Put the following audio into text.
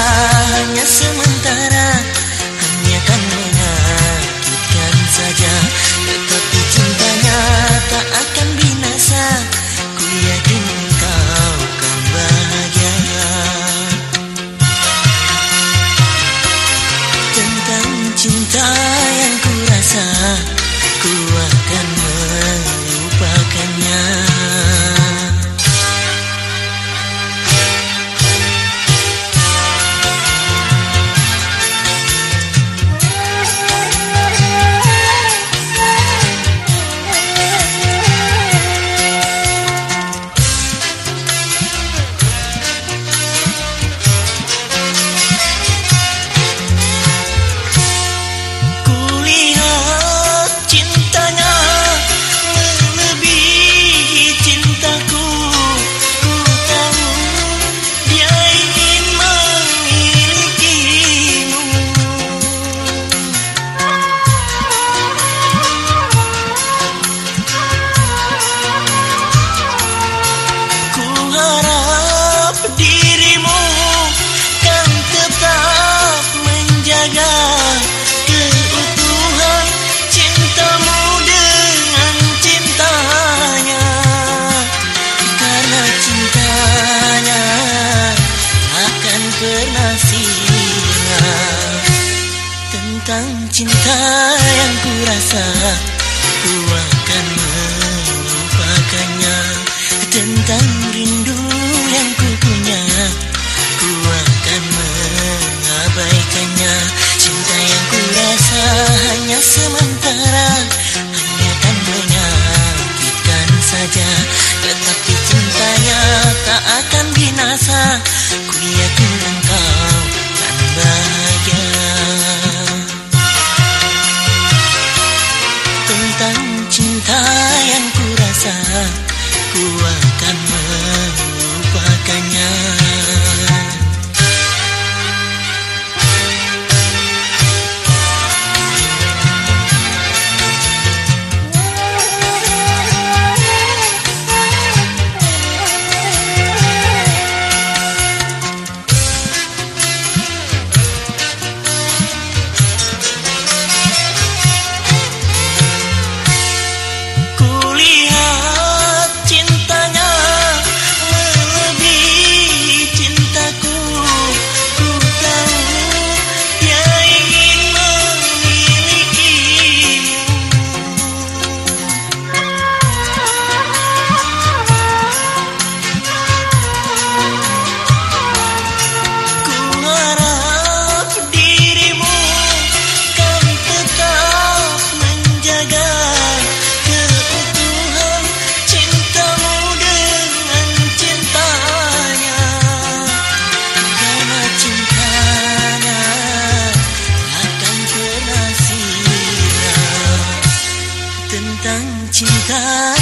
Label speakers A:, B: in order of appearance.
A: hanya sementara Hanya kan menyakitkan saja. Tetapi cintanya tak akan binasa. Ku yakin kau kan bahagia. Tentang cinta yang ku rasa Ku akan melupakannya pernah Tentang cinta yang ku rasa Ku akan melupakannya. Tentang rindu yang ku punya Ku akan mengabaikannya. Cinta yang ku rasa hanya sementara Hanya kan menyakitkan saja. Tetapi cintanya tak akan binasa Ku yakin Ku akan melupakannya cinta